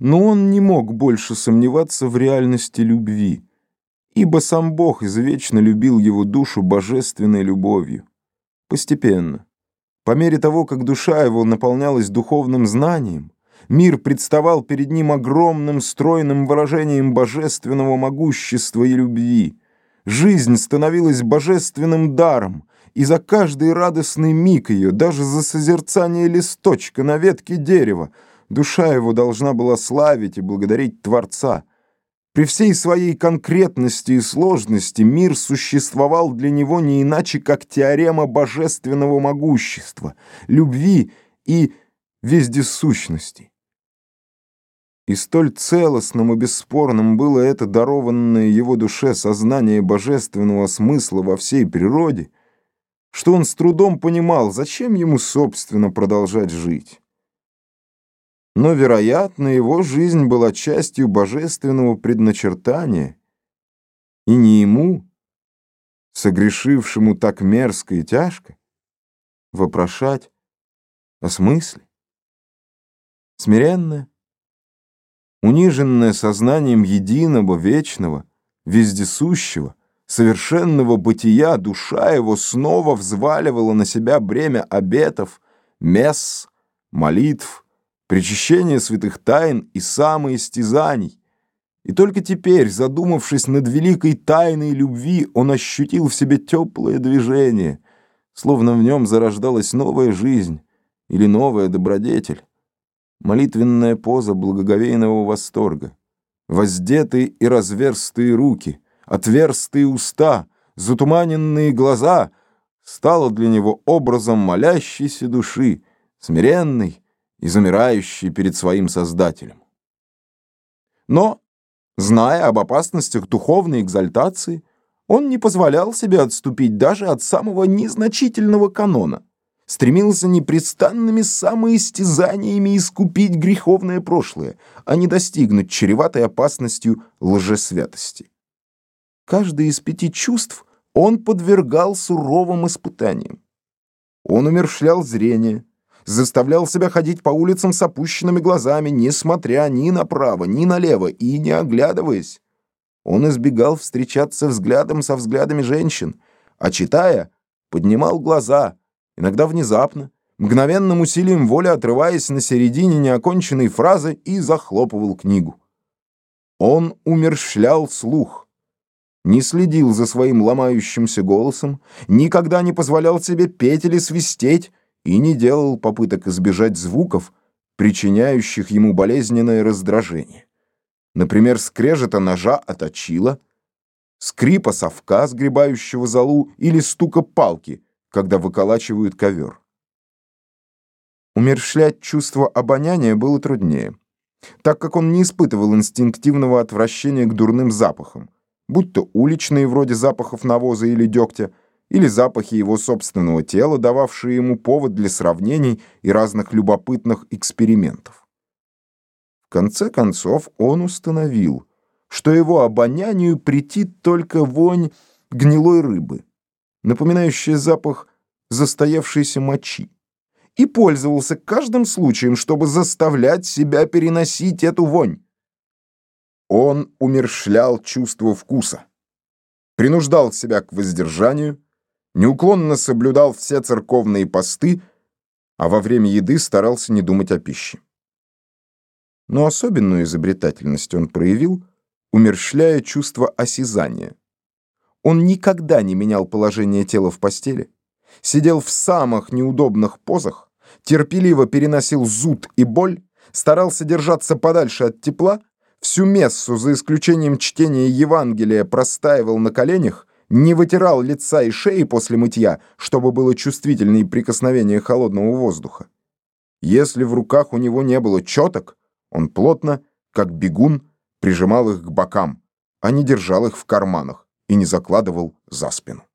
Но он не мог больше сомневаться в реальности любви, ибо сам Бог извечно любил его душу божественной любовью. Постепенно, по мере того, как душа его наполнялась духовным знанием, мир представал перед ним огромным стройным выражением божественного могущества и любви. Жизнь становилась божественным даром, и за каждый радостный миг ее, даже за созерцание листочка на ветке дерева, душа его должна была славить и благодарить Творца. При всей своей конкретности и сложности мир существовал для него не иначе, как теорема божественного могущества, любви и вездесущности. И столь целостным и бесспорным было это дарованное его душе сознание божественного смысла во всей природе, что он с трудом понимал, зачем ему, собственно, продолжать жить. Но, вероятно, его жизнь была частью божественного предначертания, и не ему, согрешившему так мерзко и тяжко, вопрошать о смысле. Смиренное, униженное сознанием единого, вечного, вездесущего, совершенного бытия, душа его снова взваливала на себя бремя обетов, месс, молитв, причащения святых тайн и самоистязаний. И только теперь, задумавшись над великой тайной любви, он ощутил в себе теплое движение, словно в нем зарождалась новая жизнь или новая добродетель. Молитвенная поза благоговейного восторга, воздетые и разверстые руки — отверстые уста, затуманенные глаза стало для него образом молящейся души, смиренной и замирающей перед своим Создателем. Но, зная об опасностях духовной экзальтации, он не позволял себе отступить даже от самого незначительного канона, стремился непрестанными самоистязаниями искупить греховное прошлое, а не достигнуть чреватой опасностью лжесвятости. Каждое из пяти чувств он подвергал суровым испытаниям. Он умерщвлял зрение, заставлял себя ходить по улицам с опущенными глазами, не смотря ни направо, ни налево и не оглядываясь. Он избегал встречаться взглядом со взглядами женщин, а читая, поднимал глаза, иногда внезапно, мгновенным усилием воли отрываясь на середине неоконченной фразы и захлопывал книгу. Он умерщвлял слух не следил за своим ломающимся голосом, никогда не позволял себе петь или свистеть и не делал попыток избежать звуков, причиняющих ему болезненное раздражение. Например, скрежета ножа оточила, скрипа совка, сгребающего золу, или стука палки, когда выколачивают ковер. Умершлять чувство обоняния было труднее, так как он не испытывал инстинктивного отвращения к дурным запахам, будь то уличные вроде запахов навоза или дегтя, или запахи его собственного тела, дававшие ему повод для сравнений и разных любопытных экспериментов. В конце концов он установил, что его обонянию претит только вонь гнилой рыбы, напоминающая запах застоявшейся мочи, и пользовался каждым случаем, чтобы заставлять себя переносить эту вонь. Он умерщвлял чувство вкуса, принуждал себя к воздержанию, неуклонно соблюдал все церковные посты, а во время еды старался не думать о пище. Но особенную изобретательность он проявил, умерщвляя чувство осязания. Он никогда не менял положение тела в постели, сидел в самых неудобных позах, терпеливо переносил зуд и боль, старался держаться подальше от тепла, всю мессу, за исключением чтения Евангелия, простаивал на коленях, не вытирал лица и шеи после мытья, чтобы было чувствительнее прикосновение холодного воздуха. Если в руках у него не было четок, он плотно, как бегун, прижимал их к бокам, а не держал их в карманах и не закладывал за спину.